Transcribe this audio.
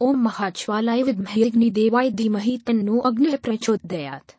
ओम महाज्वालाय विद्महे अग्निदेवाय धीमहि तन्नो अग्निः प्रचोदयात्।